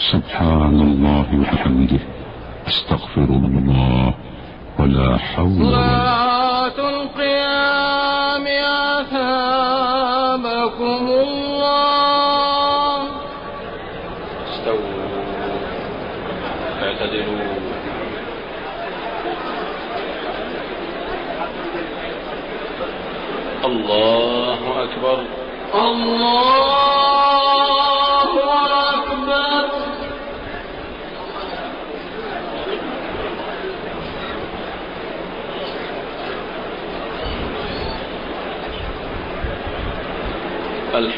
سبحان الله وبحمده. أستغفر الله ولا حول ولا صلاة القيام أثابكم الله. استووا اعتدلوا الله أكبر. الله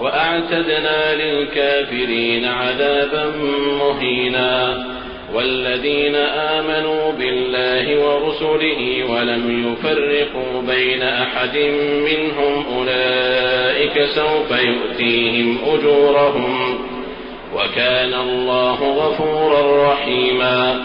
وأعتدنا للكافرين عذابا مهينا والذين آمنوا بالله ورسله ولم يفرقوا بين أحد منهم أولئك سوف يؤتيهم أجورهم وكان الله غفورا رحيما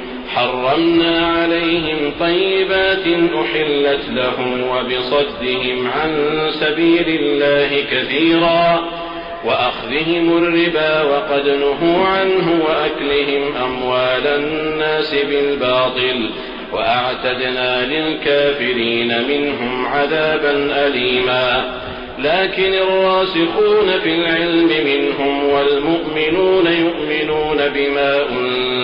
حرمنا عليهم طيبات أحلت لهم وبصدهم عن سبيل الله كثيرا وأخذهم الربا وقد نهوا عنه وأكلهم أموال الناس بالباطل وأعتدنا للكافرين منهم عذابا أليما. لكن الراسخون في العلم منهم والمؤمنون يؤمنون بما أنزل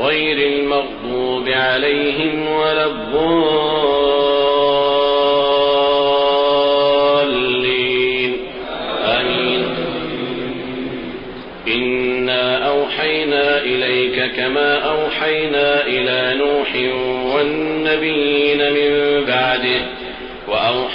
غير المغضوب عليهم ولا الضالين. آمين. إنا أوحينا إليك كما أوحينا إلى نوح والنبيين من بعده.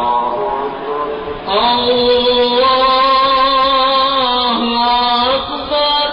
الله أكبر الله أكبر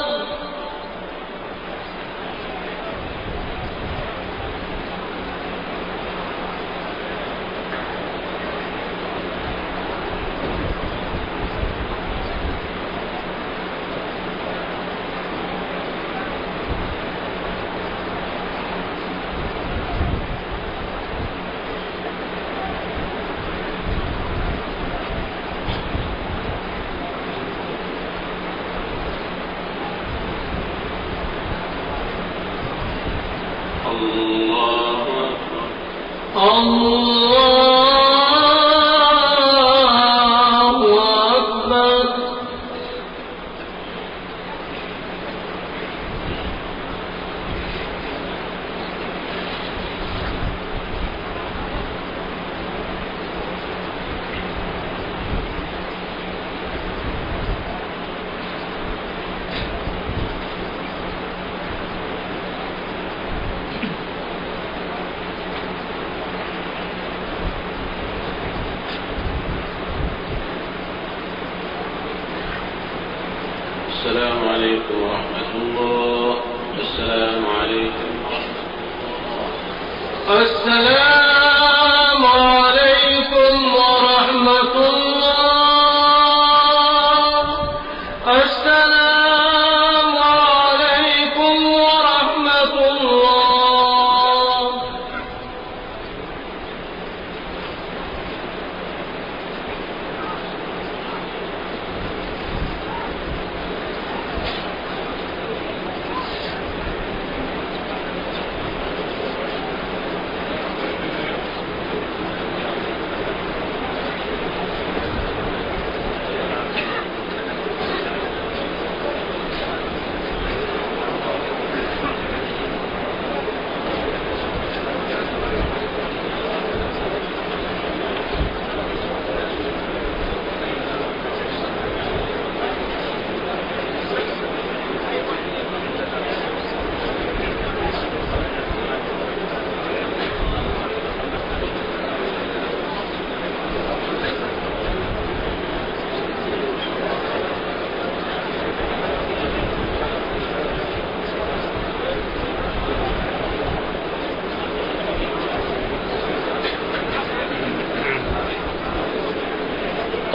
الله أكبر الله أكبر عليكم ورحمة الله السلام عليكم السلام عليكم ورحمة الله السلام عليكم ورحمة الله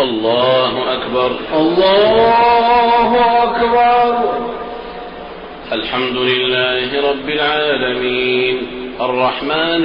الله أكبر الله أكبر الحمد لله رب العالمين الرحمن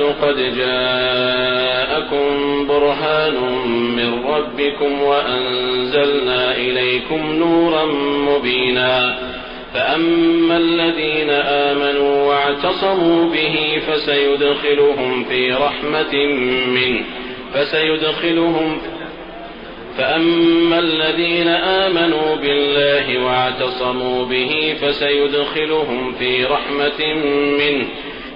الناس قد جاءكم برهان من ربكم وأنزلنا إليكم نورا مبينا فأما الذين آمنوا واعتصموا به فسيدخلهم في رحمة منه فسيدخلهم فأما الذين آمنوا بالله واعتصموا به فسيدخلهم في رحمة منه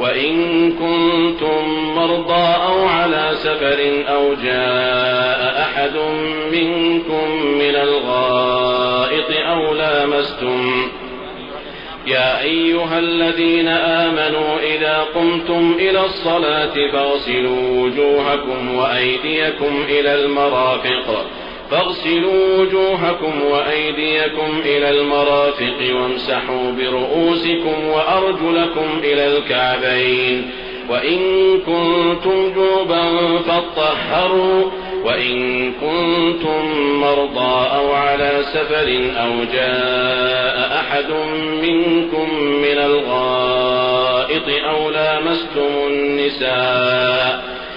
وإن كنتم مرضى أو على سفر أو جاء أحد منكم من الغائط أو لامستم يا أيها الذين آمنوا إذا قمتم إلى الصلاة فاغسلوا وجوهكم وأيديكم إلى المرافق فاغسلوا وجوهكم وأيديكم إلى المرافق وامسحوا برؤوسكم وأرجلكم إلى الكعبين. وإن كنتم جوبا فاطهروا وإن كنتم مرضى أو على سفر أو جاء أحد منكم من الغائط أو لامستم النساء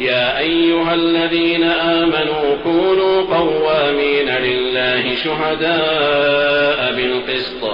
يا أيها الذين آمنوا كونوا قوامين لله شهداء بالقسط.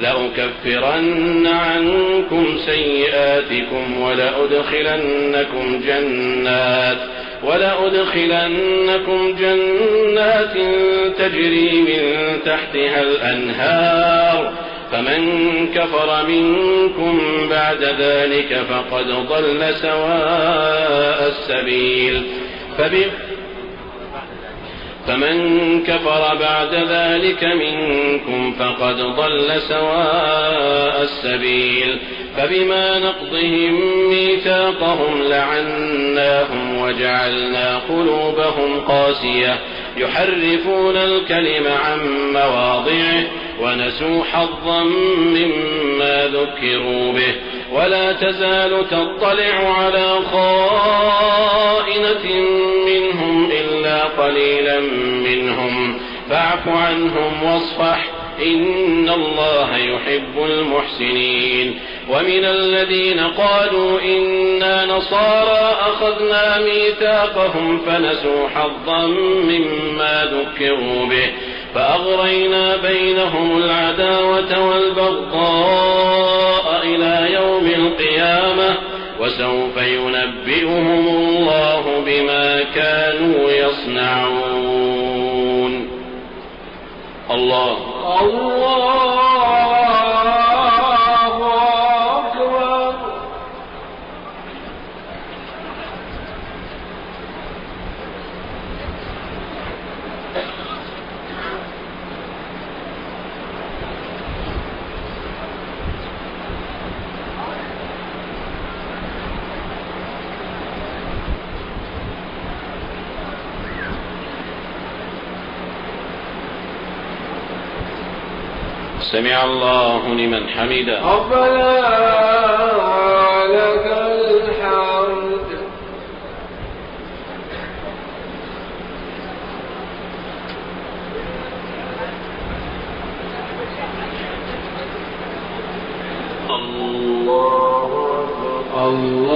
لأكفرن عنكم سيئاتكم ولأدخلنكم جنات ولأدخلنكم جنات تجري من تحتها الأنهار فمن كفر منكم بعد ذلك فقد ضل سواء السبيل فمن كفر بعد ذلك منكم فقد ضل سواء السبيل فبما نقضهم ميثاقهم لعناهم وجعلنا قلوبهم قاسية يحرفون الكلم عن مواضعه ونسوا حظا مما ذكروا به ولا تزال تطلع على خائنة منهم قليلا منهم. فاعف عنهم واصفح. إن الله يحب المحسنين. ومن الذين قالوا إنا نصارى أخذنا ميثاقهم فنسوا حظا مما ذكروا به. فأغرينا بينهم العداوة والبغضاء إلى يوم القيامة. وسوف ينبئهم الله بما كانوا يصنعون. الله. الله. سمع الله لمن حمده. ربنا لك الحمد. الله الله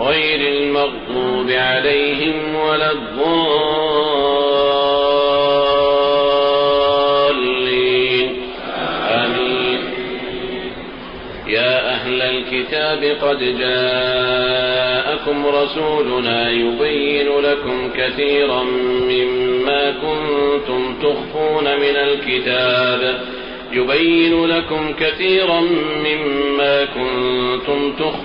غير المغضوب عليهم ولا الضالين. آمين. يا أهل الكتاب قد جاءكم رسولنا يبين لكم كثيرا مما كنتم تخفون من الكتاب. يبين لكم كثيرا مما كنتم تخفون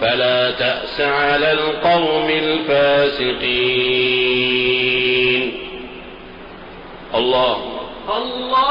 فلا تأس على القوم الفاسقين. الله. الله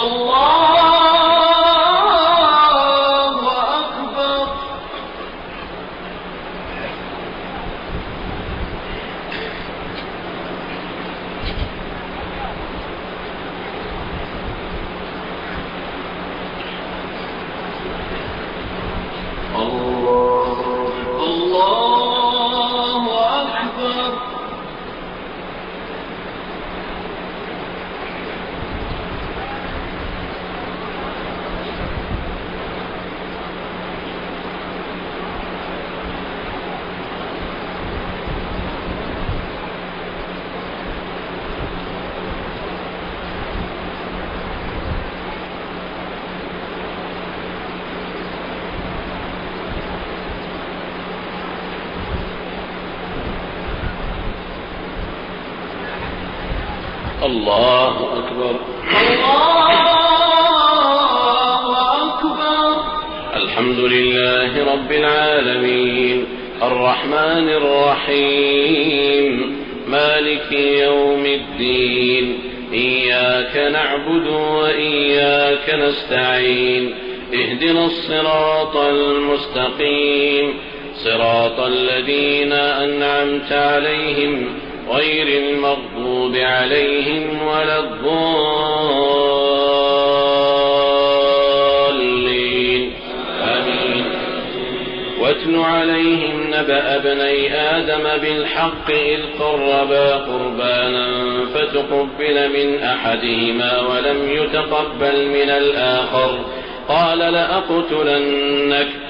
الله عليهم غير المغضوب عليهم ولا الضالين. آمين. واتل عليهم نبأ ابني آدم بالحق إذ قربا قربانا فتقبل من أحدهما ولم يتقبل من الآخر. قال لأقتلنك.